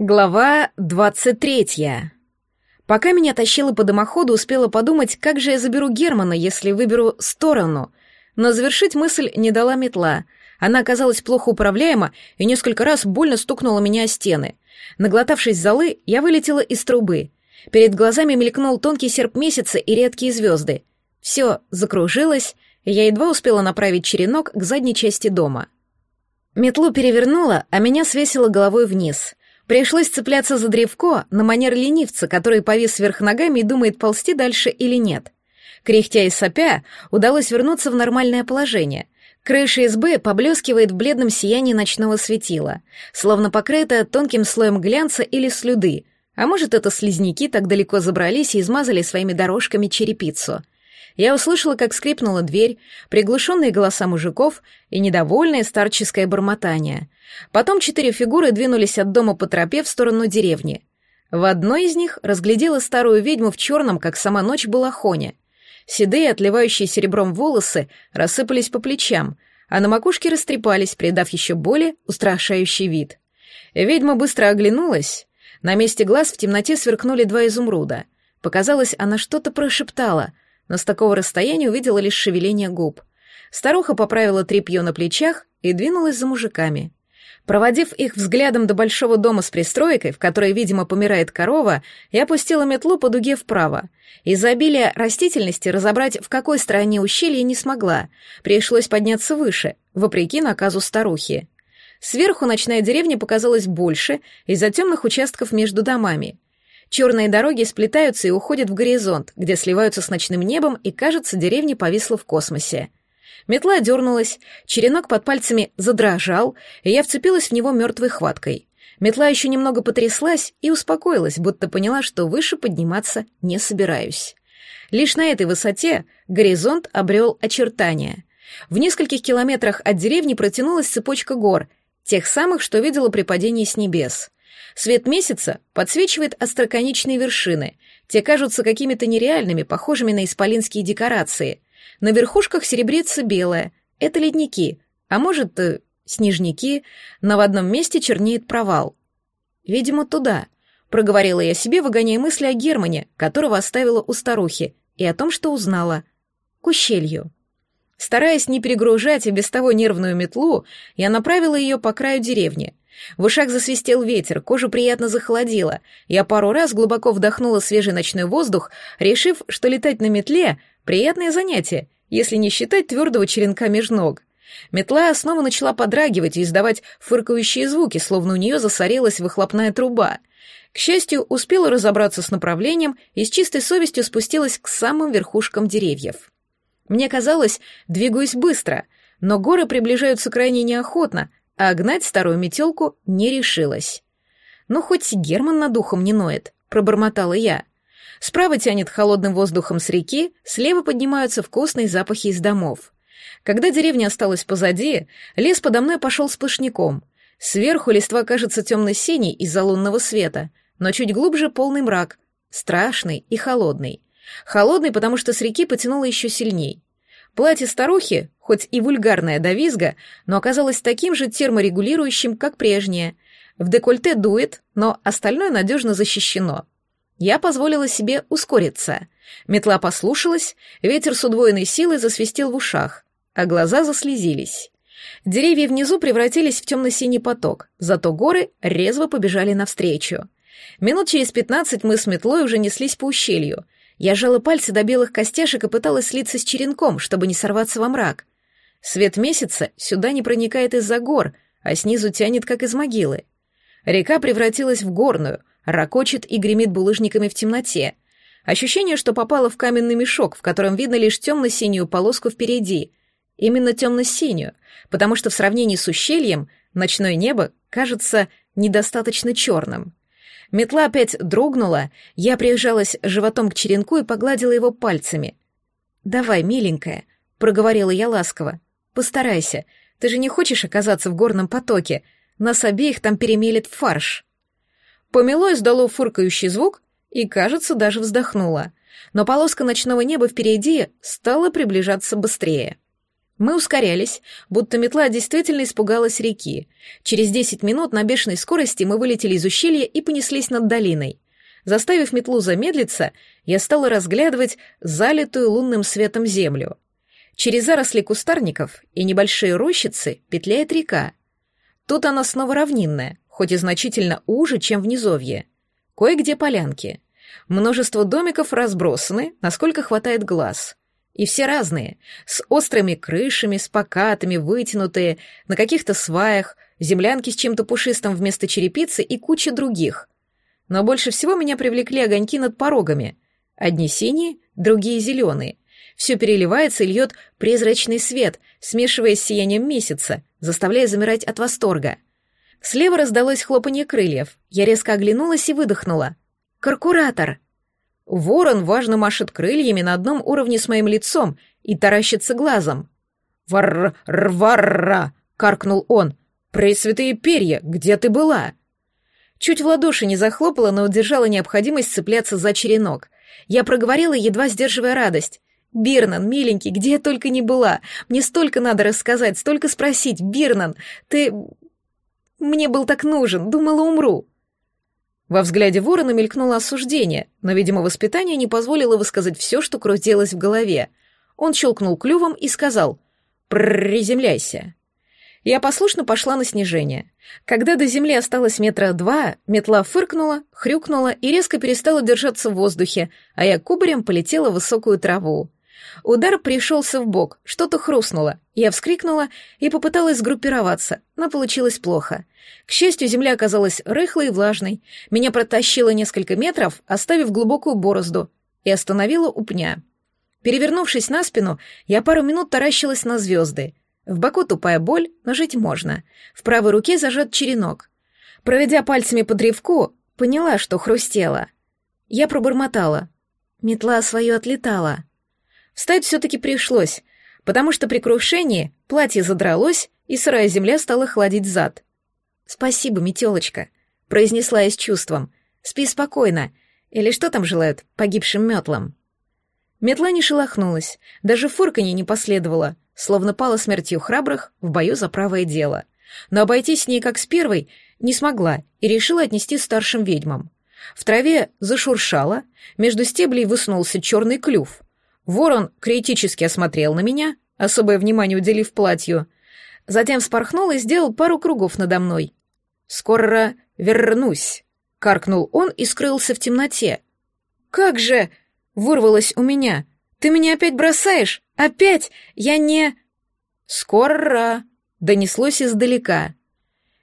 Глава двадцать третья. Пока меня тащило по дымоходу, успела подумать, как же я заберу Германа, если выберу сторону. Но завершить мысль не дала метла. Она оказалась плохо управляема и несколько раз больно стукнула меня о стены. Наглотавшись золы, я вылетела из трубы. Перед глазами мелькнул тонкий серп месяца и редкие звезды. Все закружилось, и я едва успела направить черенок к задней части дома. Метлу перевернула, а меня свесило головой вниз — Пришлось цепляться за древко на манер ленивца, который повис вверх ногами и думает, ползти дальше или нет. Кряхтя и сопя, удалось вернуться в нормальное положение. Крыша СБ поблескивает в бледном сиянии ночного светила, словно покрыта тонким слоем глянца или слюды, а может, это слизняки так далеко забрались и измазали своими дорожками черепицу — я услышала, как скрипнула дверь, приглушенные голоса мужиков и недовольное старческое бормотание. Потом четыре фигуры двинулись от дома по тропе в сторону деревни. В одной из них разглядела старую ведьму в черном, как сама ночь балахоне. Седые, отливающие серебром волосы, рассыпались по плечам, а на макушке растрепались, придав еще более устрашающий вид. Ведьма быстро оглянулась. На месте глаз в темноте сверкнули два изумруда. Показалось, она что-то прошептала — но с такого расстояния увидела лишь шевеление губ. Старуха поправила тряпье на плечах и двинулась за мужиками. Проводив их взглядом до большого дома с пристройкой, в которой, видимо, помирает корова, я опустила метлу по дуге вправо. Из-за обилия растительности разобрать, в какой стороне ущелья, не смогла. Пришлось подняться выше, вопреки наказу старухи. Сверху ночная деревня показалась больше из-за темных участков между домами. Черные дороги сплетаются и уходят в горизонт, где сливаются с ночным небом, и, кажется, деревня повисла в космосе. Метла дернулась, черенок под пальцами задрожал, и я вцепилась в него мертвой хваткой. Метла еще немного потряслась и успокоилась, будто поняла, что выше подниматься не собираюсь. Лишь на этой высоте горизонт обрел очертания. В нескольких километрах от деревни протянулась цепочка гор, тех самых, что видела при падении с небес. Свет месяца подсвечивает остроконечные вершины. Те кажутся какими-то нереальными, похожими на исполинские декорации. На верхушках серебрится белое. Это ледники. А может, э, снежники. Но в одном месте чернеет провал. Видимо, туда. Проговорила я себе, выгоняя мысли о Германе, которого оставила у старухи, и о том, что узнала. К ущелью. Стараясь не перегружать и без того нервную метлу, я направила ее по краю деревни. В ушах засвистел ветер, кожу приятно захолодило. Я пару раз глубоко вдохнула свежий ночной воздух, решив, что летать на метле — приятное занятие, если не считать твердого черенка меж ног. Метла снова начала подрагивать и издавать фыркающие звуки, словно у нее засорилась выхлопная труба. К счастью, успела разобраться с направлением и с чистой совестью спустилась к самым верхушкам деревьев. Мне казалось, двигаюсь быстро, но горы приближаются крайне неохотно, а гнать старую метелку не решилась. «Ну, хоть Герман над духом не ноет», — пробормотала я. Справа тянет холодным воздухом с реки, слева поднимаются вкусные запахи из домов. Когда деревня осталась позади, лес подо мной пошел сплошняком. Сверху листва кажется темно-синей из-за лунного света, но чуть глубже полный мрак, страшный и холодный. Холодный, потому что с реки потянуло еще сильней. Платье старухи, хоть и вульгарное до визга, но оказалось таким же терморегулирующим, как прежнее. В декольте дует, но остальное надежно защищено. Я позволила себе ускориться. Метла послушалась, ветер с удвоенной силой засвистел в ушах, а глаза заслезились. Деревья внизу превратились в темно-синий поток, зато горы резво побежали навстречу. Минут через пятнадцать мы с метлой уже неслись по ущелью — я сжала пальцы до белых костяшек и пыталась слиться с черенком, чтобы не сорваться во мрак. Свет месяца сюда не проникает из-за гор, а снизу тянет, как из могилы. Река превратилась в горную, ракочет и гремит булыжниками в темноте. Ощущение, что попало в каменный мешок, в котором видно лишь темно-синюю полоску впереди. Именно темно-синюю, потому что в сравнении с ущельем ночное небо кажется недостаточно черным. Метла опять дрогнула, я прижалась животом к черенку и погладила его пальцами. «Давай, миленькая», — проговорила я ласково. «Постарайся, ты же не хочешь оказаться в горном потоке, нас обеих там перемелет фарш». Помело издало фыркающий звук и, кажется, даже вздохнула, но полоска ночного неба впереди стала приближаться быстрее. Мы ускорялись, будто метла действительно испугалась реки. Через десять минут на бешеной скорости мы вылетели из ущелья и понеслись над долиной. Заставив метлу замедлиться, я стала разглядывать залитую лунным светом землю. Через заросли кустарников и небольшие рощицы петляет река. Тут она снова равнинная, хоть и значительно уже, чем в низовье. Кое-где полянки. Множество домиков разбросаны, насколько хватает глаз. И все разные, с острыми крышами, с покатыми, вытянутые, на каких-то сваях, землянки с чем-то пушистым вместо черепицы и куча других. Но больше всего меня привлекли огоньки над порогами. Одни синие, другие зеленые. Все переливается и льет призрачный свет, смешиваясь с сиянием месяца, заставляя замирать от восторга. Слева раздалось хлопанье крыльев. Я резко оглянулась и выдохнула. «Каркуратор!» Ворон важно машет крыльями на одном уровне с моим лицом и таращится глазом. «Вар-рварра!» — каркнул он. «Пресвятые перья, где ты была?» Чуть в ладоши не захлопала, но удержала необходимость цепляться за черенок. Я проговорила, едва сдерживая радость. «Бирнан, миленький, где я только не была? Мне столько надо рассказать, столько спросить. Бирнан, ты... Мне был так нужен, думала, умру». Во взгляде ворона мелькнуло осуждение, но, видимо, воспитание не позволило высказать все, что крутилось в голове. Он щелкнул клювом и сказал «Приземляйся». Я послушно пошла на снижение. Когда до земли осталось метра два, метла фыркнула, хрюкнула и резко перестала держаться в воздухе, а я кубарем полетела в высокую траву. Удар пришелся в бок, что-то хрустнуло. Я вскрикнула и попыталась сгруппироваться, но получилось плохо. К счастью, земля оказалась рыхлой и влажной. Меня протащило несколько метров, оставив глубокую борозду, и остановила у пня. Перевернувшись на спину, я пару минут таращилась на звезды. В боку тупая боль, но жить можно. В правой руке зажат черенок. Проведя пальцами по древку, поняла, что хрустело. Я пробормотала. Метла свою отлетала. Встать все-таки пришлось, потому что при крушении платье задралось, и сырая земля стала хладить зад. «Спасибо, метелочка», — произнесла я с чувством. «Спи спокойно. Или что там желают погибшим метлам?» Метла не шелохнулась, даже фырканье не последовало, словно пала смертью храбрых в бою за правое дело. Но обойтись с ней как с первой не смогла и решила отнести старшим ведьмам. В траве зашуршало, между стеблей высунулся черный клюв. Ворон критически осмотрел на меня, особое внимание уделив платью, затем вспорхнул и сделал пару кругов надо мной. «Скоро вернусь», — каркнул он и скрылся в темноте. «Как же!» — вырвалось у меня. «Ты меня опять бросаешь? Опять? Я не...» «Скоро!» — донеслось издалека.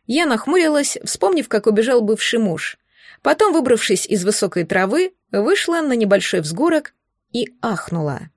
Я нахмурилась, вспомнив, как убежал бывший муж. Потом, выбравшись из высокой травы, вышла на небольшой взгорок и ахнула.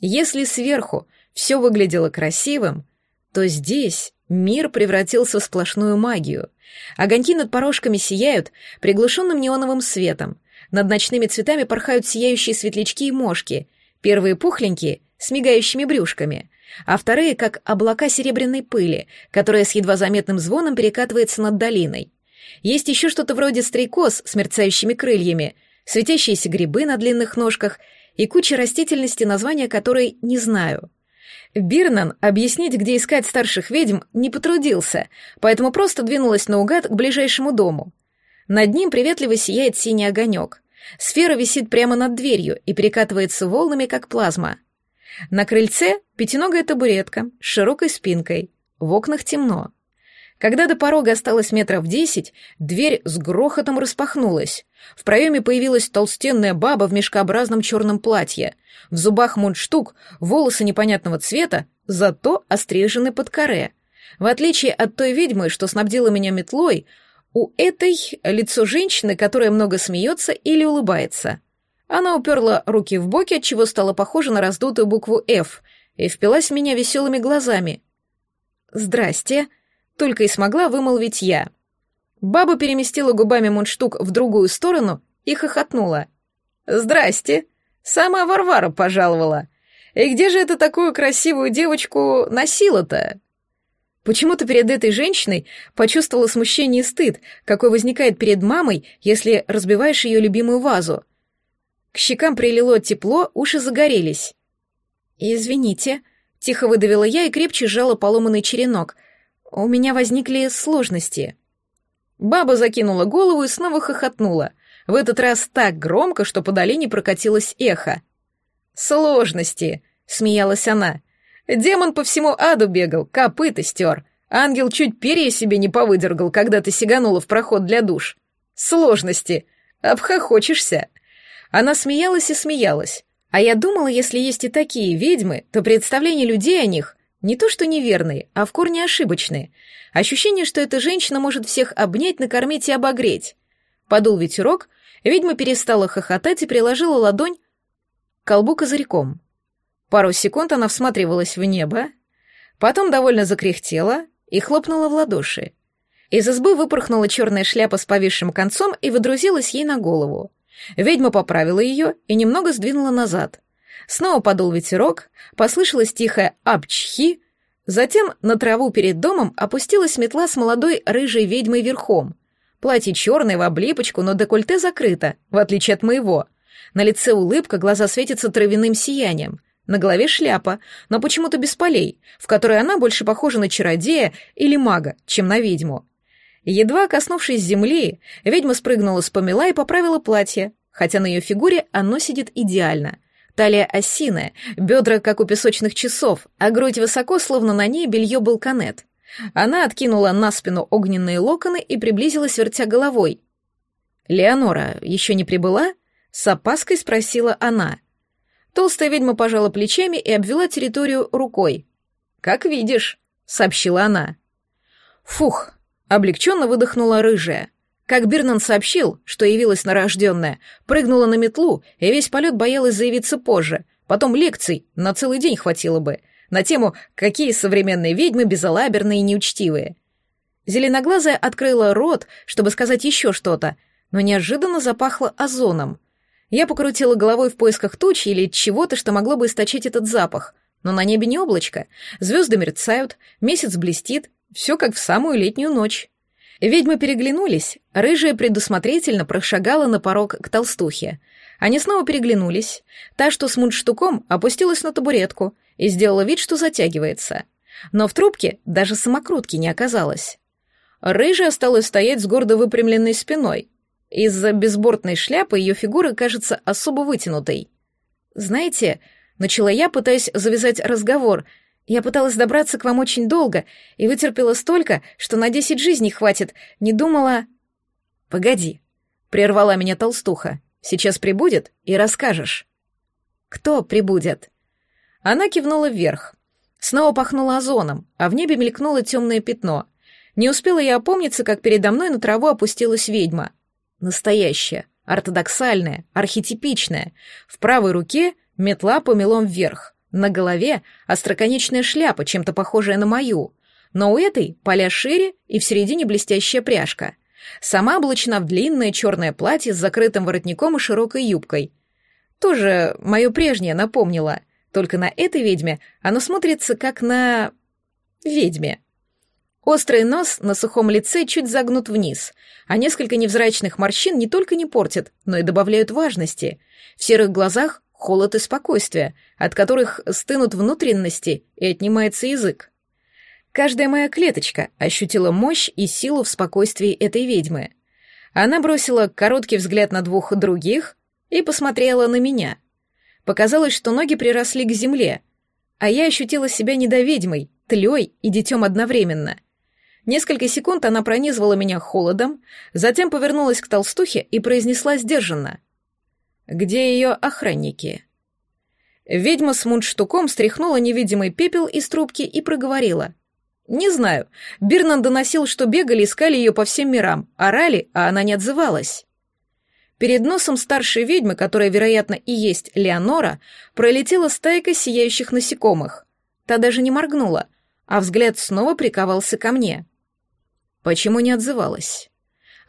Если сверху все выглядело красивым, то здесь мир превратился в сплошную магию. Огоньки над порожками сияют приглушенным неоновым светом, над ночными цветами порхают сияющие светлячки и мошки, первые пухленькие с мигающими брюшками, а вторые как облака серебряной пыли, которая с едва заметным звоном перекатывается над долиной. Есть еще что-то вроде стрекоз с мерцающими крыльями, светящиеся грибы на длинных ножках и куча растительности, названия которой не знаю. Бирнан объяснить, где искать старших ведьм, не потрудился, поэтому просто двинулась наугад к ближайшему дому. Над ним приветливо сияет синий огонек. Сфера висит прямо над дверью и перекатывается волнами, как плазма. На крыльце пятиногая табуретка с широкой спинкой. В окнах темно. Когда до порога осталось метров десять, дверь с грохотом распахнулась. В проеме появилась толстенная баба в мешкообразном черном платье. В зубах мундштук, волосы непонятного цвета, зато острижены под коре. В отличие от той ведьмы, что снабдила меня метлой, у этой лицо женщины, которая много смеется или улыбается. Она уперла руки в боки, отчего стала похожа на раздутую букву «Ф», и впилась в меня веселыми глазами. «Здрасте», только и смогла вымолвить я. Баба переместила губами мундштук в другую сторону и хохотнула. «Здрасте! Сама Варвара пожаловала. И где же это такую красивую девочку носила-то?» Почему-то перед этой женщиной почувствовала смущение и стыд, какой возникает перед мамой, если разбиваешь ее любимую вазу. К щекам прилило тепло, уши загорелись. «Извините», Тихо выдавила я и крепче сжала поломанный черенок. У меня возникли сложности. Баба закинула голову и снова хохотнула. В этот раз так громко, что по долине прокатилось эхо. «Сложности!» — смеялась она. «Демон по всему аду бегал, копыта стер. Ангел чуть перья себе не повыдергал, когда ты сиганула в проход для душ. Сложности! Обхохочешься!» Она смеялась и смеялась. А я думала, если есть и такие ведьмы, то представления людей о них не то что неверные, а в корне ошибочные. Ощущение, что эта женщина может всех обнять, накормить и обогреть. Подул ветерок, ведьма перестала хохотать и приложила ладонь к колбу козырьком. Пару секунд она всматривалась в небо, потом довольно закряхтела и хлопнула в ладоши. Из избы выпорхнула черная шляпа с повисшим концом и выдрузилась ей на голову. Ведьма поправила ее и немного сдвинула назад. Снова подул ветерок, послышалось тихое «апчхи», затем на траву перед домом опустилась метла с молодой рыжей ведьмой верхом. Платье черное в облипочку, но декольте закрыто, в отличие от моего. На лице улыбка, глаза светятся травяным сиянием. На голове шляпа, но почему-то без полей, в которой она больше похожа на чародея или мага, чем на ведьму. Едва коснувшись земли, ведьма спрыгнула с помела и поправила платье, хотя на ее фигуре оно сидит идеально. Талия осиная, бедра, как у песочных часов, а грудь высоко, словно на ней белье был канет. Она откинула на спину огненные локоны и приблизилась, вертя головой. «Леонора еще не прибыла?» — с опаской спросила она. Толстая ведьма пожала плечами и обвела территорию рукой. «Как видишь», — сообщила она. «Фух, Облегченно выдохнула рыжая. Как Бирнан сообщил, что явилась норожденная, прыгнула на метлу и весь полет боялась заявиться позже. Потом лекций на целый день хватило бы. На тему «Какие современные ведьмы безалаберные и неучтивые». Зеленоглазая открыла рот, чтобы сказать еще что-то, но неожиданно запахло озоном. Я покрутила головой в поисках тучи или чего-то, что могло бы источить этот запах. Но на небе не облачко. Звезды мерцают, месяц блестит, все как в самую летнюю ночь. Ведьмы переглянулись, рыжая предусмотрительно прошагала на порог к толстухе. Они снова переглянулись. Та, что с мундштуком, опустилась на табуретку и сделала вид, что затягивается. Но в трубке даже самокрутки не оказалось. Рыжая осталась стоять с гордо выпрямленной спиной. Из-за безбортной шляпы ее фигура кажется особо вытянутой. «Знаете», — начала я, пытаясь завязать разговор — я пыталась добраться к вам очень долго и вытерпела столько, что на десять жизней хватит. Не думала... Погоди, прервала меня толстуха. Сейчас прибудет и расскажешь. Кто прибудет? Она кивнула вверх. Снова пахнула озоном, а в небе мелькнуло темное пятно. Не успела я опомниться, как передо мной на траву опустилась ведьма. Настоящая, ортодоксальная, архетипичная. В правой руке метла помелом вверх. На голове остроконечная шляпа, чем-то похожая на мою, но у этой поля шире и в середине блестящая пряжка. Сама облачена в длинное черное платье с закрытым воротником и широкой юбкой. Тоже мое прежнее напомнило, только на этой ведьме оно смотрится как на... ведьме. Острый нос на сухом лице чуть загнут вниз, а несколько невзрачных морщин не только не портят, но и добавляют важности. В серых глазах холод и спокойствие, от которых стынут внутренности и отнимается язык. Каждая моя клеточка ощутила мощь и силу в спокойствии этой ведьмы. Она бросила короткий взгляд на двух других и посмотрела на меня. Показалось, что ноги приросли к земле, а я ощутила себя недоведьмой, тлей и детем одновременно. Несколько секунд она пронизывала меня холодом, затем повернулась к толстухе и произнесла сдержанно — где ее охранники? Ведьма с мундштуком стряхнула невидимый пепел из трубки и проговорила. «Не знаю. Бирнан доносил, что бегали, искали ее по всем мирам, орали, а она не отзывалась». Перед носом старшей ведьмы, которая, вероятно, и есть Леонора, пролетела стайка сияющих насекомых. Та даже не моргнула, а взгляд снова приковался ко мне. Почему не отзывалась?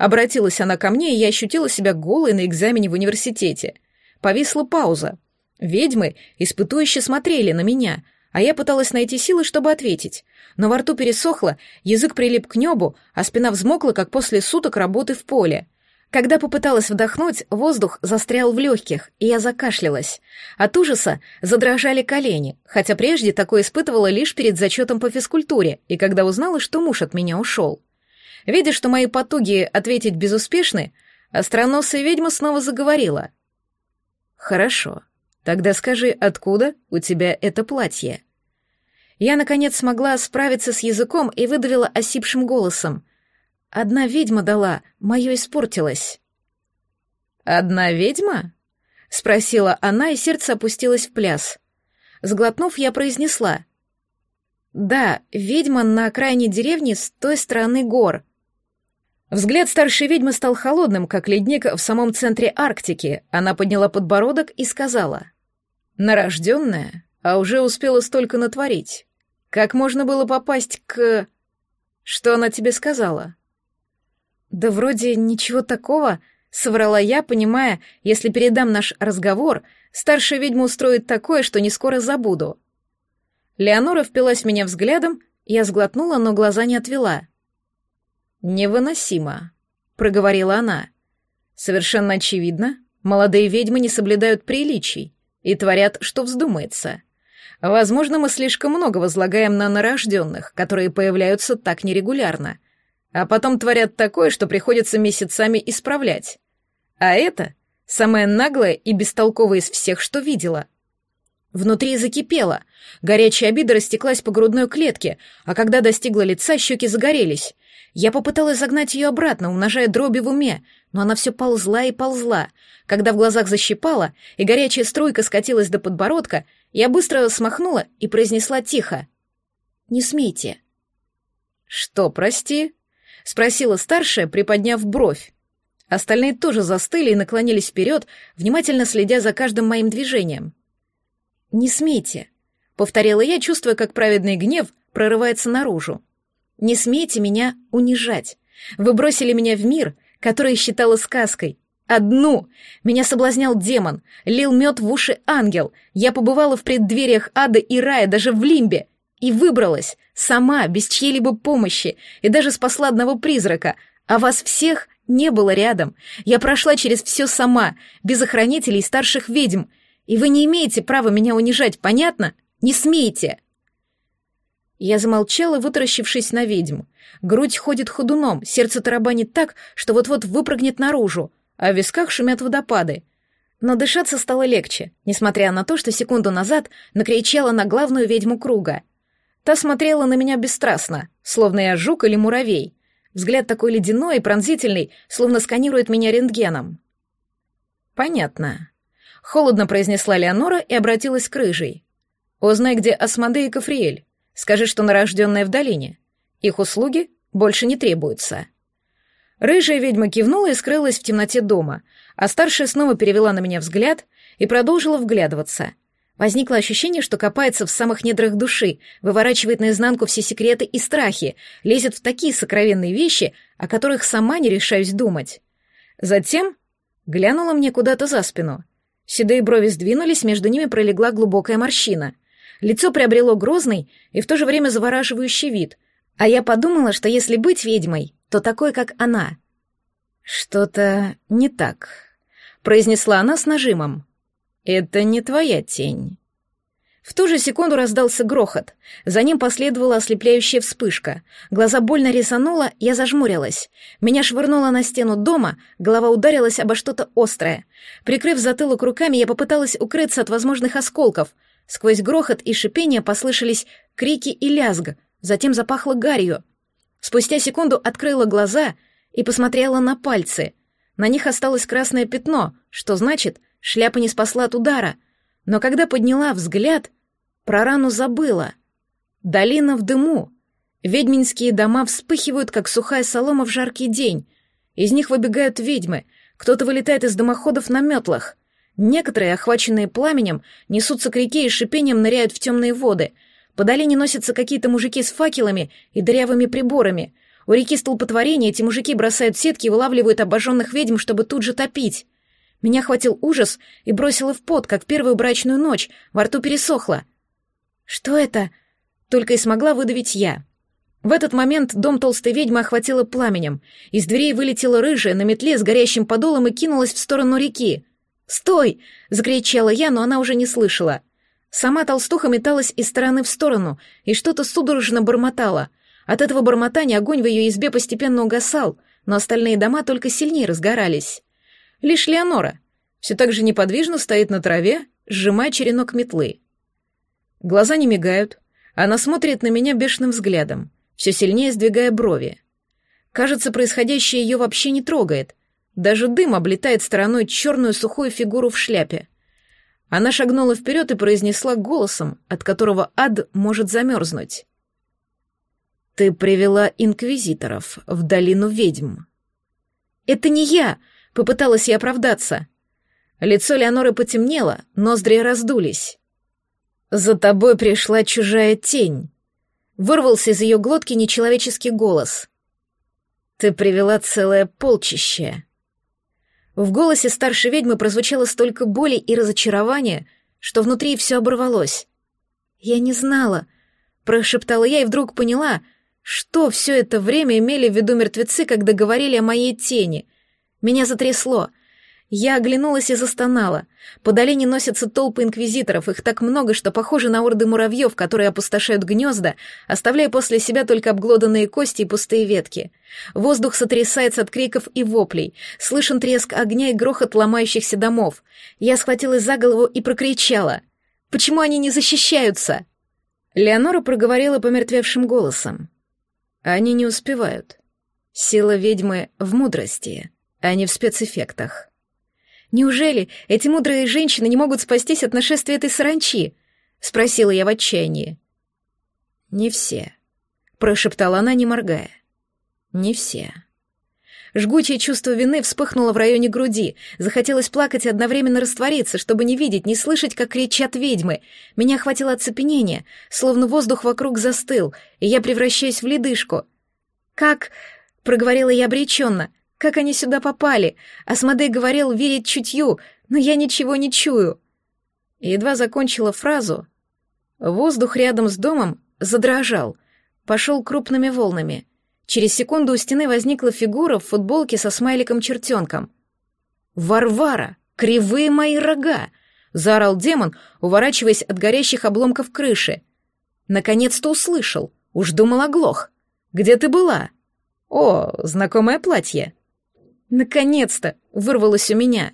Обратилась она ко мне, и я ощутила себя голой на экзамене в университете. Повисла пауза. Ведьмы испытующе смотрели на меня, а я пыталась найти силы, чтобы ответить. Но во рту пересохло, язык прилип к небу, а спина взмокла, как после суток работы в поле. Когда попыталась вдохнуть, воздух застрял в легких, и я закашлялась. От ужаса задрожали колени, хотя прежде такое испытывала лишь перед зачетом по физкультуре и когда узнала, что муж от меня ушел. Видя, что мои потуги ответить безуспешны, остроносая ведьма снова заговорила. «Хорошо. Тогда скажи, откуда у тебя это платье?» Я, наконец, смогла справиться с языком и выдавила осипшим голосом. Одна ведьма дала, мое испортилось. «Одна ведьма?» — спросила она, и сердце опустилось в пляс. Сглотнув, я произнесла. «Да, ведьма на окраине деревни с той стороны гор». Взгляд старшей ведьмы стал холодным, как ледник в самом центре Арктики. Она подняла подбородок и сказала. «Нарожденная, а уже успела столько натворить. Как можно было попасть к...» «Что она тебе сказала?» «Да вроде ничего такого», — соврала я, понимая, если передам наш разговор, старшая ведьма устроит такое, что не скоро забуду. Леонора впилась в меня взглядом, я сглотнула, но глаза не отвела. «Невыносимо», — проговорила она. «Совершенно очевидно, молодые ведьмы не соблюдают приличий и творят, что вздумается. Возможно, мы слишком много возлагаем на нарожденных, которые появляются так нерегулярно — а потом творят такое, что приходится месяцами исправлять. А это самое наглое и бестолковое из всех, что видела. Внутри закипело, горячая обида растеклась по грудной клетке, а когда достигла лица, щеки загорелись. Я попыталась загнать ее обратно, умножая дроби в уме, но она все ползла и ползла. Когда в глазах защипала, и горячая струйка скатилась до подбородка, я быстро смахнула и произнесла тихо. «Не смейте». «Что, прости?» — спросила старшая, приподняв бровь. Остальные тоже застыли и наклонились вперед, внимательно следя за каждым моим движением. «Не смейте», — повторила я, чувствуя, как праведный гнев прорывается наружу. «Не смейте меня унижать. Вы бросили меня в мир, который считала сказкой. Одну. Меня соблазнял демон, лил мед в уши ангел. Я побывала в преддвериях ада и рая, даже в лимбе. И выбралась, сама, без чьей-либо помощи, и даже спасла одного призрака, а вас всех не было рядом. Я прошла через все сама, без охранителей и старших ведьм, и вы не имеете права меня унижать, понятно? Не смейте!» Я замолчала, вытаращившись на ведьму. Грудь ходит ходуном, сердце тарабанит так, что вот-вот выпрыгнет наружу, а в висках шумят водопады. Но дышаться стало легче, несмотря на то, что секунду назад накричала на главную ведьму круга. Та смотрела на меня бесстрастно, словно я жук или муравей. Взгляд такой ледяной и пронзительный, словно сканирует меня рентгеном. «Понятно», — холодно произнесла Леонора и обратилась к рыжей. «Узнай, где Асмодей и Кафриэль. Скажи, что нарожденная в долине. Их услуги больше не требуются». Рыжая ведьма кивнула и скрылась в темноте дома, а старшая снова перевела на меня взгляд и продолжила вглядываться. Возникло ощущение, что копается в самых недрах души, выворачивает наизнанку все секреты и страхи, лезет в такие сокровенные вещи, о которых сама не решаюсь думать. Затем глянула мне куда-то за спину. Седые брови сдвинулись, между ними пролегла глубокая морщина. Лицо приобрело грозный и в то же время завораживающий вид, а я подумала, что если быть ведьмой, то такой, как она. «Что-то не так», — произнесла она с нажимом. «Это не твоя тень». В ту же секунду раздался грохот. За ним последовала ослепляющая вспышка. Глаза больно резануло, я зажмурилась. Меня швырнуло на стену дома, голова ударилась обо что-то острое. Прикрыв затылок руками, я попыталась укрыться от возможных осколков. Сквозь грохот и шипение послышались крики и лязг, затем запахло гарью. Спустя секунду открыла глаза и посмотрела на пальцы. На них осталось красное пятно, что значит — Шляпа не спасла от удара, но когда подняла взгляд, про рану забыла. Долина в дыму. Ведьминские дома вспыхивают, как сухая солома в жаркий день. Из них выбегают ведьмы, кто-то вылетает из дымоходов на метлах. Некоторые, охваченные пламенем, несутся к реке и шипением ныряют в темные воды. По долине носятся какие-то мужики с факелами и дырявыми приборами. У реки столпотворения эти мужики бросают сетки и вылавливают обожженных ведьм, чтобы тут же топить. Меня хватил ужас и бросило в пот, как в первую брачную ночь, во рту пересохло. «Что это?» — только и смогла выдавить я. В этот момент дом толстой ведьмы охватило пламенем. Из дверей вылетела рыжая на метле с горящим подолом и кинулась в сторону реки. «Стой!» — закричала я, но она уже не слышала. Сама толстуха металась из стороны в сторону и что-то судорожно бормотала. От этого бормотания огонь в ее избе постепенно угасал, но остальные дома только сильнее разгорались. Лишь Леонора все так же неподвижно стоит на траве, сжимая черенок метлы. Глаза не мигают, она смотрит на меня бешеным взглядом все сильнее сдвигая брови. Кажется, происходящее ее вообще не трогает. Даже дым облетает стороной черную сухую фигуру в шляпе. Она шагнула вперед и произнесла голосом, от которого ад может замерзнуть. «Ты привела инквизиторов в долину ведьм». «Это не я!» — попыталась я оправдаться. Лицо Леоноры потемнело, ноздри раздулись. «За тобой пришла чужая тень», Вырвался из ее глотки нечеловеческий голос. «Ты привела целое полчище». В голосе старшей ведьмы прозвучало столько боли и разочарования, что внутри все оборвалось. «Я не знала», — прошептала я и вдруг поняла, что все это время имели в виду мертвецы, когда говорили о моей тени. Меня затрясло — я оглянулась и застонала. По долине носятся толпы инквизиторов, их так много, что похоже на орды муравьев, которые опустошают гнезда, оставляя после себя только обглоданные кости и пустые ветки. Воздух сотрясается от криков и воплей, слышен треск огня и грохот ломающихся домов. Я схватилась за голову и прокричала. «Почему они не защищаются?» Леонора проговорила помертвевшим голосом. «Они не успевают. Сила ведьмы в мудрости, а не в спецэффектах». Неужели эти мудрые женщины не могут спастись от нашествия этой саранчи? Спросила я в отчаянии. Не все, прошептала она, не моргая. Не все. Жгучее чувство вины вспыхнуло в районе груди. Захотелось плакать и одновременно раствориться, чтобы не видеть, не слышать, как кричат ведьмы. Меня охватило оцепенение, словно воздух вокруг застыл, и я превращаюсь в ледышку. «Как...» — проговорила я обреченно. Как они сюда попали? Асмодей говорил верить чутью, но я ничего не чую. Едва закончила фразу. Воздух рядом с домом задрожал, пошел крупными волнами. Через секунду у стены возникла фигура в футболке со смайликом-чертенком. «Варвара! Кривые мои рога!» — заорал демон, уворачиваясь от горящих обломков крыши. Наконец-то услышал. Уж думал оглох. «Где ты была?» «О, знакомое платье!» Наконец-то! Вырвалось у меня.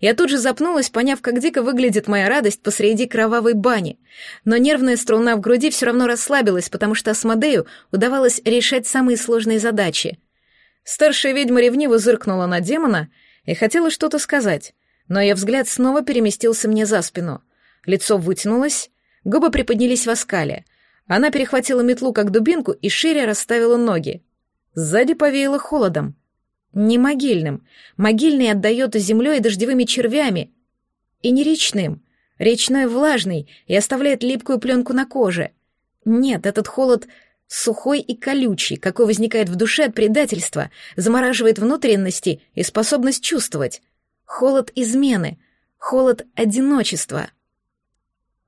Я тут же запнулась, поняв, как дико выглядит моя радость посреди кровавой бани. Но нервная струна в груди все равно расслабилась, потому что Асмодею удавалось решать самые сложные задачи. Старшая ведьма ревниво зыркнула на демона и хотела что-то сказать, но ее взгляд снова переместился мне за спину. Лицо вытянулось, губы приподнялись в оскале. Она перехватила метлу как дубинку и шире расставила ноги. Сзади повеяло холодом. Не могильным. Могильный отдает землей и дождевыми червями. И не речным. Речной влажный и оставляет липкую пленку на коже. Нет, этот холод сухой и колючий, какой возникает в душе от предательства, замораживает внутренности и способность чувствовать. Холод измены, холод одиночества.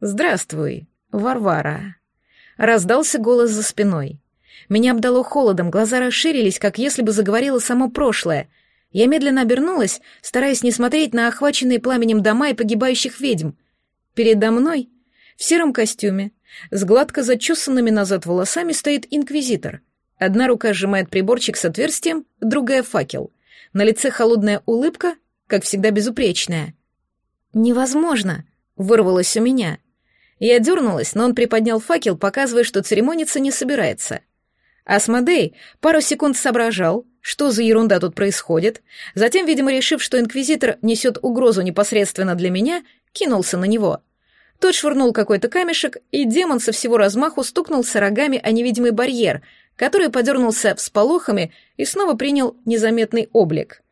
«Здравствуй, Варвара», — раздался голос за спиной. Меня обдало холодом, глаза расширились, как если бы заговорило само прошлое. Я медленно обернулась, стараясь не смотреть на охваченные пламенем дома и погибающих ведьм. Передо мной, в сером костюме, с гладко зачесанными назад волосами стоит инквизитор. Одна рука сжимает приборчик с отверстием, другая — факел. На лице холодная улыбка, как всегда безупречная. «Невозможно!» — вырвалось у меня. Я дернулась, но он приподнял факел, показывая, что церемониться не собирается. Асмодей пару секунд соображал, что за ерунда тут происходит, затем, видимо, решив, что инквизитор несет угрозу непосредственно для меня, кинулся на него. Тот швырнул какой-то камешек, и демон со всего размаху стукнулся рогами о невидимый барьер, который подернулся всполохами и снова принял незаметный облик.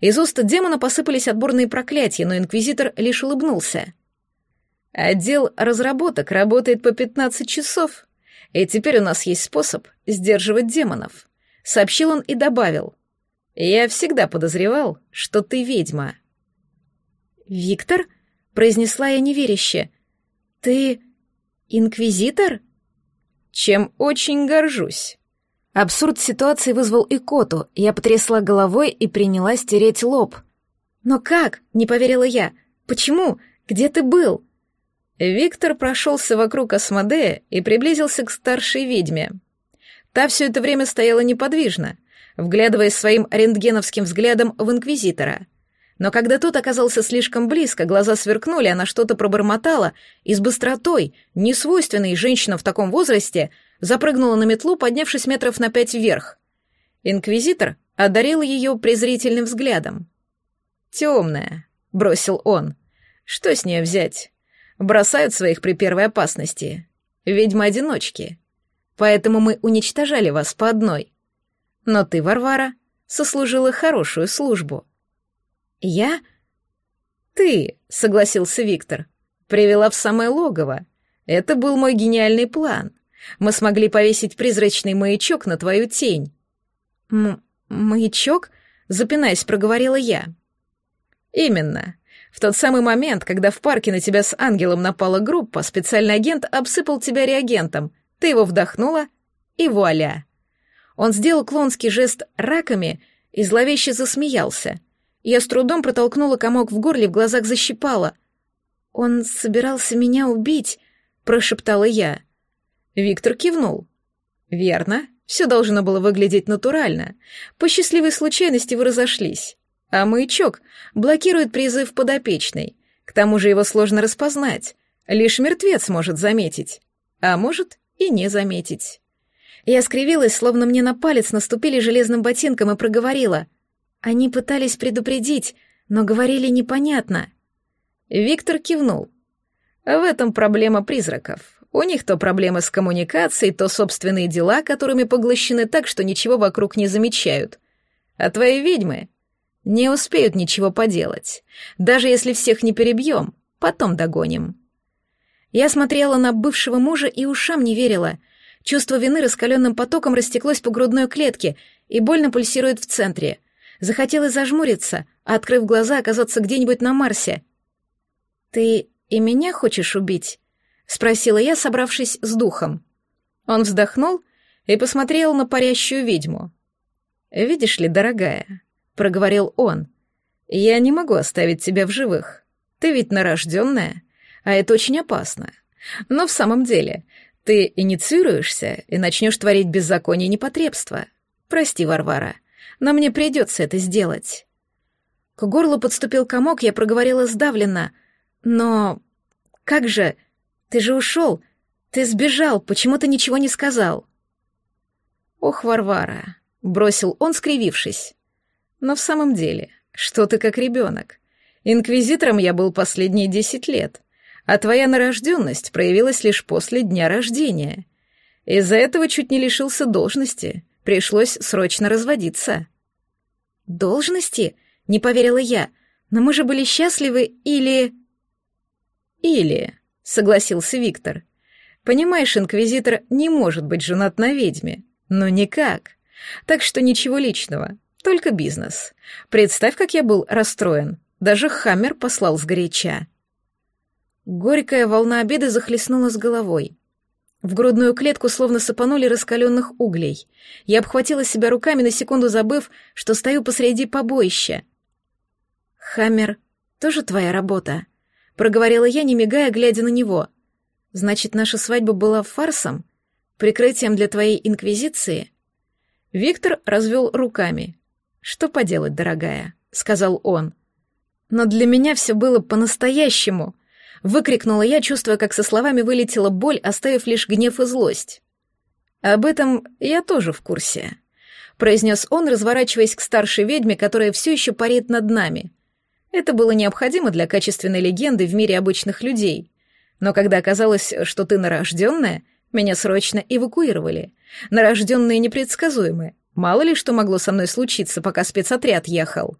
Из уст демона посыпались отборные проклятия, но инквизитор лишь улыбнулся. «Отдел разработок работает по 15 часов», и теперь у нас есть способ сдерживать демонов», — сообщил он и добавил. «Я всегда подозревал, что ты ведьма». «Виктор?» — произнесла я неверяще. «Ты инквизитор?» «Чем очень горжусь», Абсурд ситуации вызвал и коту, я потрясла головой и принялась тереть лоб. «Но как?» — не поверила я. «Почему? Где ты был?» Виктор прошелся вокруг Асмодея и приблизился к старшей ведьме. Та все это время стояла неподвижно, вглядываясь своим рентгеновским взглядом в инквизитора. Но когда тот оказался слишком близко, глаза сверкнули, она что-то пробормотала и с быстротой, несвойственной женщинам в таком возрасте, запрыгнула на метлу, поднявшись метров на пять вверх. Инквизитор одарил ее презрительным взглядом. «Темная», — бросил он. «Что с нее взять? Бросают своих при первой опасности. Ведьмы-одиночки. Поэтому мы уничтожали вас по одной. Но ты, Варвара, сослужила хорошую службу». «Я?» «Ты», — согласился Виктор, — «привела в самое логово. Это был мой гениальный план. Мы смогли повесить призрачный маячок на твою тень». М «Маячок?» — запинаясь, проговорила я. «Именно. В тот самый момент, когда в парке на тебя с ангелом напала группа, специальный агент обсыпал тебя реагентом. Ты его вдохнула, и вуаля». Он сделал клонский жест раками и зловеще засмеялся. Я с трудом протолкнула комок в горле, в глазах защипала. «Он собирался меня убить», — прошептала я. Виктор кивнул. «Верно. Все должно было выглядеть натурально. По счастливой случайности вы разошлись. А маячок блокирует призыв подопечной. К тому же его сложно распознать. Лишь мертвец может заметить. А может и не заметить». Я скривилась, словно мне на палец наступили железным ботинком и проговорила. Они пытались предупредить, но говорили непонятно. Виктор кивнул. В этом проблема призраков. У них то проблемы с коммуникацией, то собственные дела, которыми поглощены так, что ничего вокруг не замечают. А твои ведьмы не успеют ничего поделать. Даже если всех не перебьем, потом догоним. Я смотрела на бывшего мужа и ушам не верила. Чувство вины раскаленным потоком растеклось по грудной клетке и больно пульсирует в центре. Захотелось зажмуриться, а, открыв глаза, оказаться где-нибудь на Марсе. «Ты и меня хочешь убить?» — спросила я, собравшись с духом. Он вздохнул и посмотрел на парящую ведьму. «Видишь ли, дорогая», — проговорил он, — «я не могу оставить тебя в живых. Ты ведь нарожденная, а это очень опасно. Но в самом деле, ты инициируешься и начнешь творить беззаконие и непотребство. Прости, Варвара, но мне придется это сделать». К горлу подступил комок, я проговорила сдавленно. «Но... как же... ты же ушел. Ты сбежал, почему ты ничего не сказал?» «Ох, Варвара», — бросил он, скривившись. «Но в самом деле, что ты как ребенок? Инквизитором я был последние десять лет, а твоя нарожденность проявилась лишь после дня рождения. Из-за этого чуть не лишился должности, пришлось срочно разводиться». «Должности?» — не поверила я. «Но мы же были счастливы или...» «Или...» — согласился Виктор. «Понимаешь, инквизитор не может быть женат на ведьме. Ну никак. Так что ничего личного, только бизнес. Представь, как я был расстроен. Даже Хаммер послал сгоряча». Горькая волна обиды захлестнула с головой. В грудную клетку словно сыпанули раскаленных углей. Я обхватила себя руками, на секунду забыв, что стою посреди побоища. «Хаммер, тоже твоя работа?» — проговорила я, не мигая, глядя на него. «Значит, наша свадьба была фарсом? Прикрытием для твоей инквизиции?» Виктор развел руками. «Что поделать, дорогая?» — сказал он. «Но для меня все было по-настоящему», Выкрикнула я, чувствуя, как со словами вылетела боль, оставив лишь гнев и злость. «Об этом я тоже в курсе», — произнес он, разворачиваясь к старшей ведьме, которая все еще парит над нами. Это было необходимо для качественной легенды в мире обычных людей. Но когда оказалось, что ты нарожденная, меня срочно эвакуировали. Нарожденные непредсказуемы. Мало ли что могло со мной случиться, пока спецотряд ехал.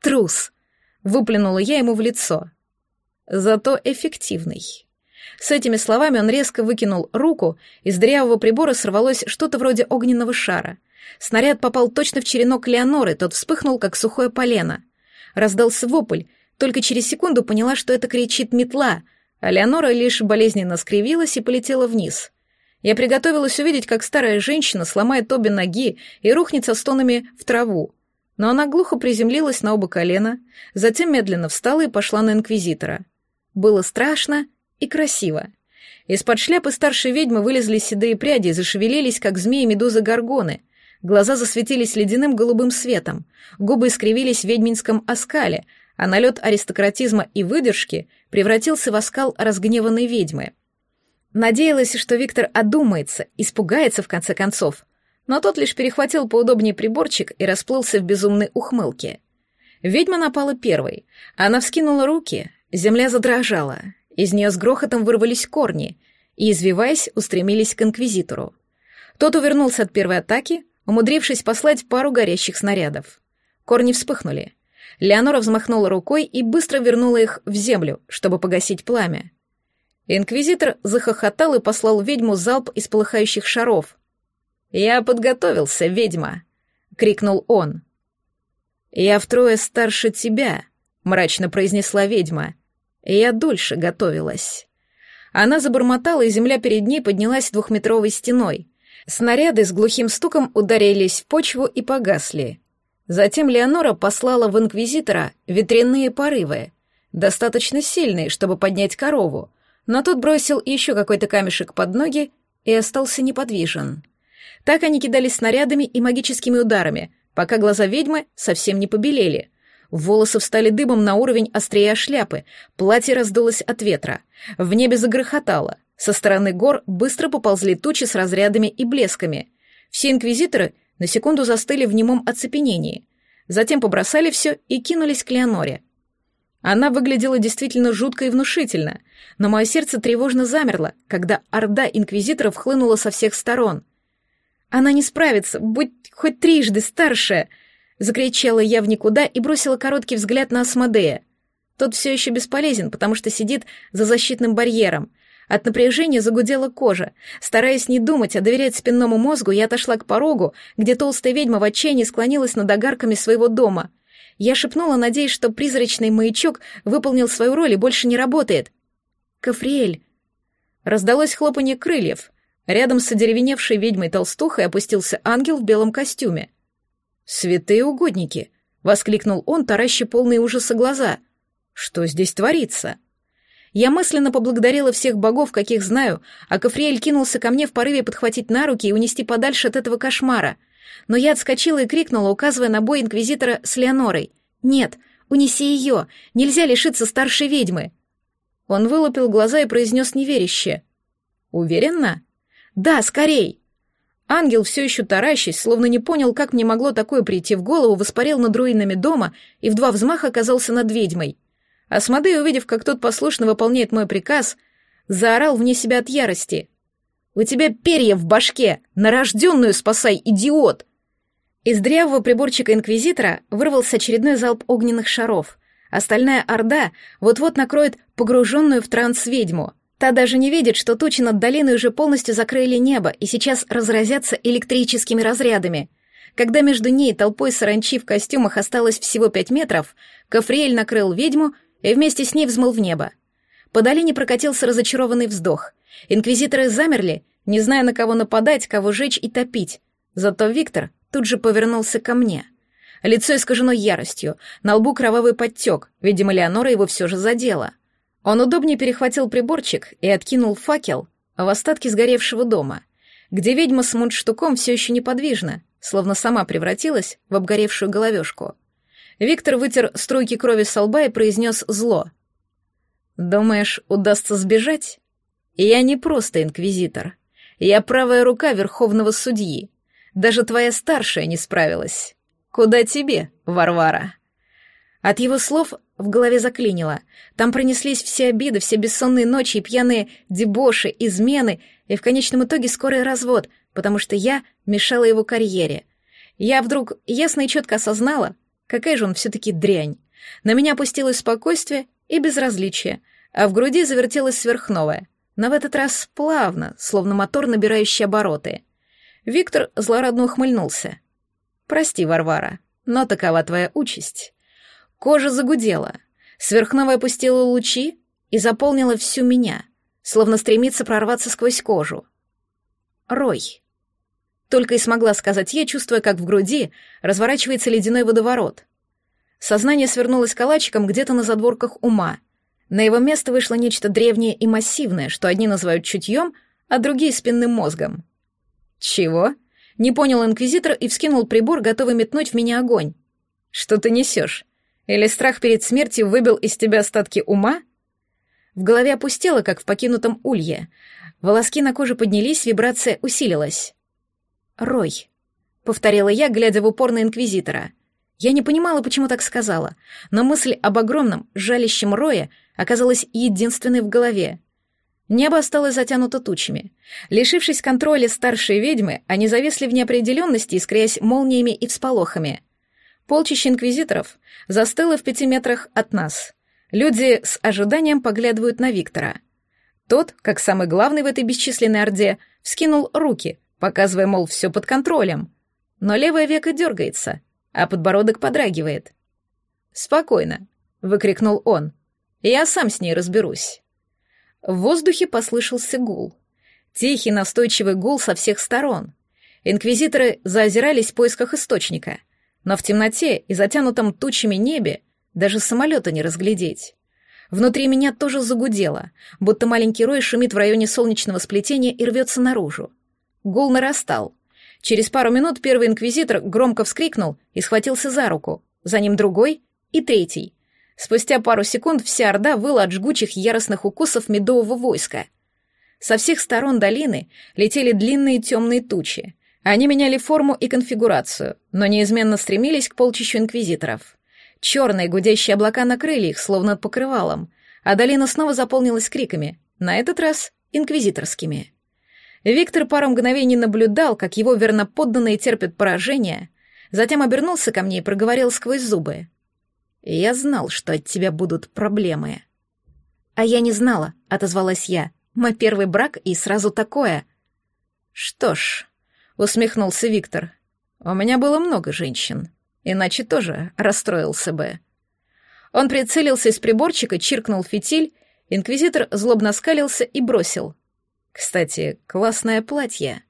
«Трус!» — выплюнула я ему в лицо зато эффективный. С этими словами он резко выкинул руку, из дырявого прибора сорвалось что-то вроде огненного шара. Снаряд попал точно в черенок Леоноры, тот вспыхнул, как сухое полено. Раздался вопль, только через секунду поняла, что это кричит метла, а Леонора лишь болезненно скривилась и полетела вниз. Я приготовилась увидеть, как старая женщина сломает обе ноги и рухнет со стонами в траву. Но она глухо приземлилась на оба колена, затем медленно встала и пошла на инквизитора. Было страшно и красиво. Из-под шляпы старшей ведьмы вылезли седые пряди и зашевелились, как змеи-медузы-горгоны. Глаза засветились ледяным голубым светом, губы искривились в ведьминском оскале, а налет аристократизма и выдержки превратился в оскал разгневанной ведьмы. Надеялась, что Виктор одумается, испугается в конце концов, но тот лишь перехватил поудобнее приборчик и расплылся в безумной ухмылке. Ведьма напала первой. Она вскинула руки, земля задрожала, из нее с грохотом вырвались корни и, извиваясь, устремились к инквизитору. Тот увернулся от первой атаки, умудрившись послать пару горящих снарядов. Корни вспыхнули. Леонора взмахнула рукой и быстро вернула их в землю, чтобы погасить пламя. Инквизитор захохотал и послал ведьму залп из полыхающих шаров. «Я подготовился, ведьма!» — крикнул он. «Я втрое старше тебя», — мрачно произнесла ведьма. «Я дольше готовилась». Она забормотала, и земля перед ней поднялась двухметровой стеной. Снаряды с глухим стуком ударились в почву и погасли. Затем Леонора послала в инквизитора ветряные порывы, достаточно сильные, чтобы поднять корову, но тот бросил еще какой-то камешек под ноги и остался неподвижен. Так они кидались снарядами и магическими ударами, пока глаза ведьмы совсем не побелели. Волосы встали дыбом на уровень острия шляпы, платье раздулось от ветра, в небе загрохотало, со стороны гор быстро поползли тучи с разрядами и блесками. Все инквизиторы на секунду застыли в немом оцепенении, затем побросали все и кинулись к Леоноре. Она выглядела действительно жутко и внушительно, но мое сердце тревожно замерло, когда орда инквизиторов хлынула со всех сторон. «Она не справится, будь хоть трижды старше!» — закричала я в никуда и бросила короткий взгляд на Асмодея. Тот все еще бесполезен, потому что сидит за защитным барьером. От напряжения загудела кожа. Стараясь не думать, а доверять спинному мозгу, я отошла к порогу, где толстая ведьма в отчаянии склонилась над огарками своего дома — я шепнула, надеясь, что призрачный маячок выполнил свою роль и больше не работает. «Кафриэль!» Раздалось хлопанье крыльев. Рядом с одеревеневшей ведьмой-толстухой опустился ангел в белом костюме. «Святые угодники!» — воскликнул он, таращи полные ужаса глаза. «Что здесь творится?» Я мысленно поблагодарила всех богов, каких знаю, а Кафриэль кинулся ко мне в порыве подхватить на руки и унести подальше от этого кошмара — но я отскочила и крикнула, указывая на бой инквизитора с Леонорой. «Нет, унеси ее! Нельзя лишиться старшей ведьмы!» Он вылупил глаза и произнес неверяще. «Уверенно?» «Да, скорей!» Ангел, все еще таращись, словно не понял, как мне могло такое прийти в голову, воспарил над руинами дома и в два взмаха оказался над ведьмой. Асмодей, увидев, как тот послушно выполняет мой приказ, заорал вне себя от ярости. «У тебя перья в башке! Нарожденную спасай, идиот!» Из дрявого приборчика Инквизитора вырвался очередной залп огненных шаров. Остальная орда вот-вот накроет погруженную в транс ведьму. Та даже не видит, что тучи над долиной уже полностью закрыли небо и сейчас разразятся электрическими разрядами. Когда между ней и толпой саранчи в костюмах осталось всего пять метров, Кафриэль накрыл ведьму и вместе с ней взмыл в небо. По долине прокатился разочарованный вздох. Инквизиторы замерли, не зная, на кого нападать, кого жечь и топить. Зато Виктор тут же повернулся ко мне. Лицо искажено яростью, на лбу кровавый подтек, видимо, Леонора его все же задела. Он удобнее перехватил приборчик и откинул факел в остатки сгоревшего дома, где ведьма с мундштуком все еще неподвижна, словно сама превратилась в обгоревшую головешку. Виктор вытер струйки крови со лба и произнес зло. «Думаешь, удастся сбежать?» Я не просто инквизитор. Я правая рука верховного судьи. Даже твоя старшая не справилась. Куда тебе, Варвара?» От его слов в голове заклинило. Там пронеслись все обиды, все бессонные ночи и пьяные дебоши, измены, и в конечном итоге скорый развод, потому что я мешала его карьере. Я вдруг ясно и четко осознала, какая же он все-таки дрянь. На меня опустилось спокойствие и безразличие, а в груди завертелось сверхновое но в этот раз плавно, словно мотор, набирающий обороты. Виктор злорадно ухмыльнулся. «Прости, Варвара, но такова твоя участь». Кожа загудела, сверхновая опустила лучи и заполнила всю меня, словно стремится прорваться сквозь кожу. Рой. Только и смогла сказать я, чувствуя, как в груди разворачивается ледяной водоворот. Сознание свернулось калачиком где-то на задворках ума. На его место вышло нечто древнее и массивное, что одни называют чутьем, а другие — спинным мозгом. «Чего?» — не понял инквизитор и вскинул прибор, готовый метнуть в меня огонь. «Что ты несешь? Или страх перед смертью выбил из тебя остатки ума?» В голове опустело, как в покинутом улье. Волоски на коже поднялись, вибрация усилилась. «Рой», — повторила я, глядя в упор на Инквизитора. Я не понимала, почему так сказала, но мысль об огромном, жалящем Рое оказалась единственной в голове. Небо осталось затянуто тучами. Лишившись контроля старшей ведьмы, они зависли в неопределенности, искрясь молниями и всполохами. Полчище инквизиторов застыло в пяти метрах от нас. Люди с ожиданием поглядывают на Виктора. Тот, как самый главный в этой бесчисленной орде, вскинул руки, показывая, мол, все под контролем. Но левое веко дергается, а подбородок подрагивает. «Спокойно», — выкрикнул он. «Я сам с ней разберусь». В воздухе послышался гул. Тихий, настойчивый гул со всех сторон. Инквизиторы заозирались в поисках источника, но в темноте и затянутом тучами небе даже самолета не разглядеть. Внутри меня тоже загудело, будто маленький рой шумит в районе солнечного сплетения и рвется наружу. Гул нарастал. Через пару минут первый инквизитор громко вскрикнул и схватился за руку, за ним другой и третий. Спустя пару секунд вся орда выла от жгучих яростных укусов медового войска. Со всех сторон долины летели длинные темные тучи. Они меняли форму и конфигурацию, но неизменно стремились к полчищу инквизиторов. Черные гудящие облака накрыли их, словно покрывалом, а долина снова заполнилась криками, на этот раз инквизиторскими. Виктор пару мгновений наблюдал, как его верноподданные терпят поражение, затем обернулся ко мне и проговорил сквозь зубы. «Я знал, что от тебя будут проблемы». «А я не знала», — отозвалась я. «Мой первый брак и сразу такое». «Что ж», — усмехнулся Виктор, — «у меня было много женщин иначе тоже расстроился бы. Он прицелился из приборчика, чиркнул фитиль, инквизитор злобно скалился и бросил. Кстати, классное платье.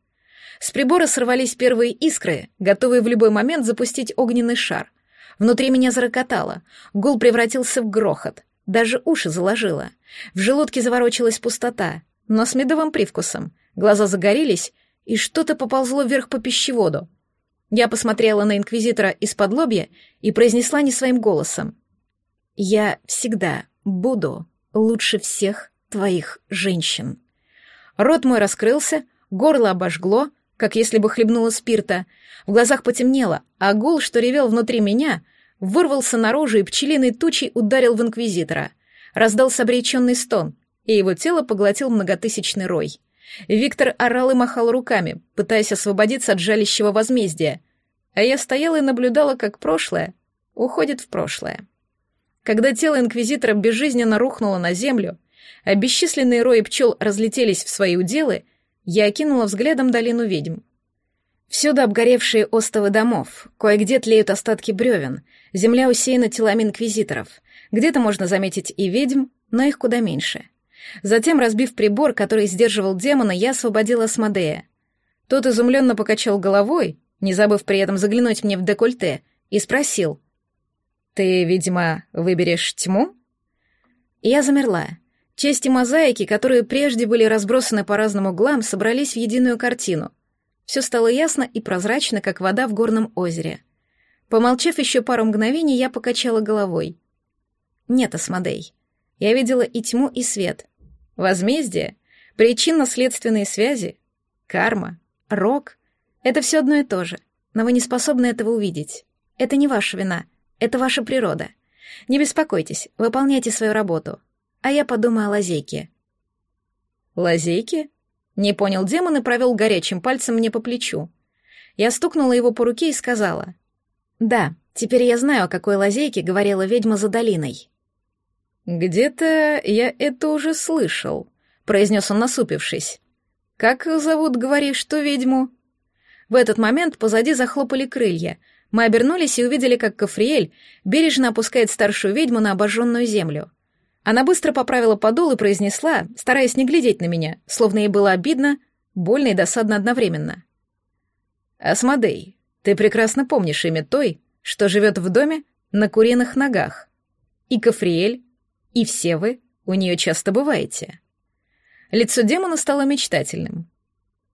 С прибора сорвались первые искры, готовые в любой момент запустить огненный шар. Внутри меня зарокотало, гул превратился в грохот, даже уши заложило. В желудке заворочилась пустота, но с медовым привкусом. Глаза загорелись, и что-то поползло вверх по пищеводу. Я посмотрела на инквизитора из-под лобья и произнесла не своим голосом. «Я всегда буду лучше всех твоих женщин». Рот мой раскрылся, горло обожгло, как если бы хлебнуло спирта, в глазах потемнело, а гул, что ревел внутри меня, вырвался наружу и пчелиной тучей ударил в инквизитора. Раздался обреченный стон, и его тело поглотил многотысячный рой. Виктор орал и махал руками, пытаясь освободиться от жалящего возмездия. А я стояла и наблюдала, как прошлое уходит в прошлое. Когда тело инквизитора безжизненно рухнуло на землю, а бесчисленные рои пчел разлетелись в свои уделы, я окинула взглядом долину ведьм. Всюду обгоревшие остовы домов, кое-где тлеют остатки бревен, земля усеяна телами инквизиторов, где-то можно заметить и ведьм, но их куда меньше — Затем, разбив прибор, который сдерживал демона, я освободила Асмодея. Тот изумленно покачал головой, не забыв при этом заглянуть мне в декольте, и спросил. «Ты, видимо, выберешь тьму?» я замерла. Части мозаики, которые прежде были разбросаны по разным углам, собрались в единую картину. Все стало ясно и прозрачно, как вода в горном озере. Помолчав еще пару мгновений, я покачала головой. «Нет, Асмодей. Я видела и тьму, и свет. Возмездие, причинно-следственные связи, карма, рок — это все одно и то же, но вы не способны этого увидеть. Это не ваша вина, это ваша природа. Не беспокойтесь, выполняйте свою работу. А я подумаю о лазейке. Лазейке? Не понял демон и провел горячим пальцем мне по плечу. Я стукнула его по руке и сказала. «Да, теперь я знаю, о какой лазейке говорила ведьма за долиной». «Где-то я это уже слышал», — произнес он, насупившись. «Как зовут, говоришь, что ведьму?» В этот момент позади захлопали крылья. Мы обернулись и увидели, как Кафриэль бережно опускает старшую ведьму на обожженную землю. Она быстро поправила подол и произнесла, стараясь не глядеть на меня, словно ей было обидно, больно и досадно одновременно. «Асмодей, ты прекрасно помнишь имя той, что живет в доме на куриных ногах. И Кафриэль, и все вы у нее часто бываете». Лицо демона стало мечтательным.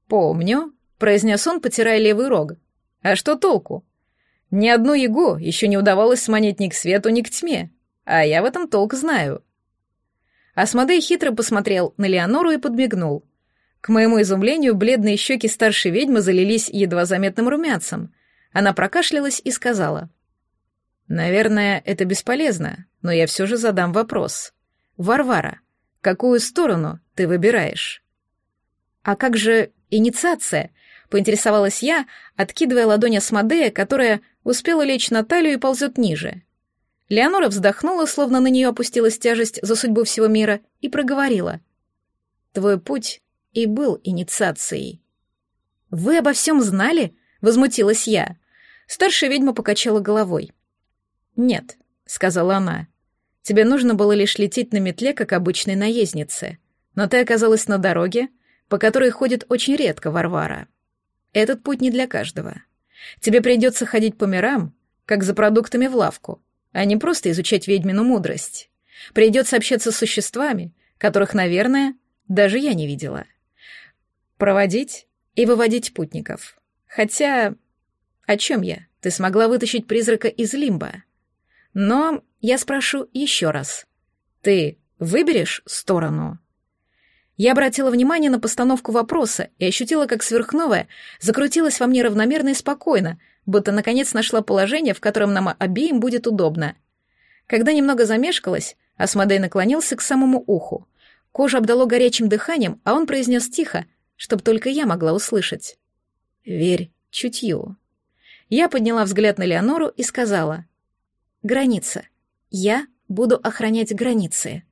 «Помню», — произнес он, потирая левый рог. «А что толку? Ни одну ягу еще не удавалось сманить ни к свету, ни к тьме, а я в этом толк знаю». Асмодей хитро посмотрел на Леонору и подмигнул. К моему изумлению, бледные щеки старшей ведьмы залились едва заметным румянцем. Она прокашлялась и сказала. «Наверное, это бесполезно, но я все же задам вопрос. Варвара, какую сторону ты выбираешь?» «А как же инициация?» — поинтересовалась я, откидывая ладонь Асмодея, которая успела лечь на талию и ползет ниже. Леонора вздохнула, словно на нее опустилась тяжесть за судьбу всего мира, и проговорила. «Твой путь и был инициацией». «Вы обо всем знали?» — возмутилась я. Старшая ведьма покачала головой. «Нет», — сказала она. «Тебе нужно было лишь лететь на метле, как обычной наезднице. Но ты оказалась на дороге, по которой ходит очень редко Варвара. Этот путь не для каждого. Тебе придется ходить по мирам, как за продуктами в лавку, а не просто изучать ведьмину мудрость. Придется общаться с существами, которых, наверное, даже я не видела проводить и выводить путников. Хотя... О чем я? Ты смогла вытащить призрака из лимба. Но я спрошу еще раз. Ты выберешь сторону? Я обратила внимание на постановку вопроса и ощутила, как сверхновая закрутилась во мне равномерно и спокойно, будто наконец нашла положение, в котором нам обеим будет удобно. Когда немного замешкалась, Асмодей наклонился к самому уху. Кожа обдало горячим дыханием, а он произнес тихо, чтобы только я могла услышать. «Верь чутью». Я подняла взгляд на Леонору и сказала. «Граница. Я буду охранять границы».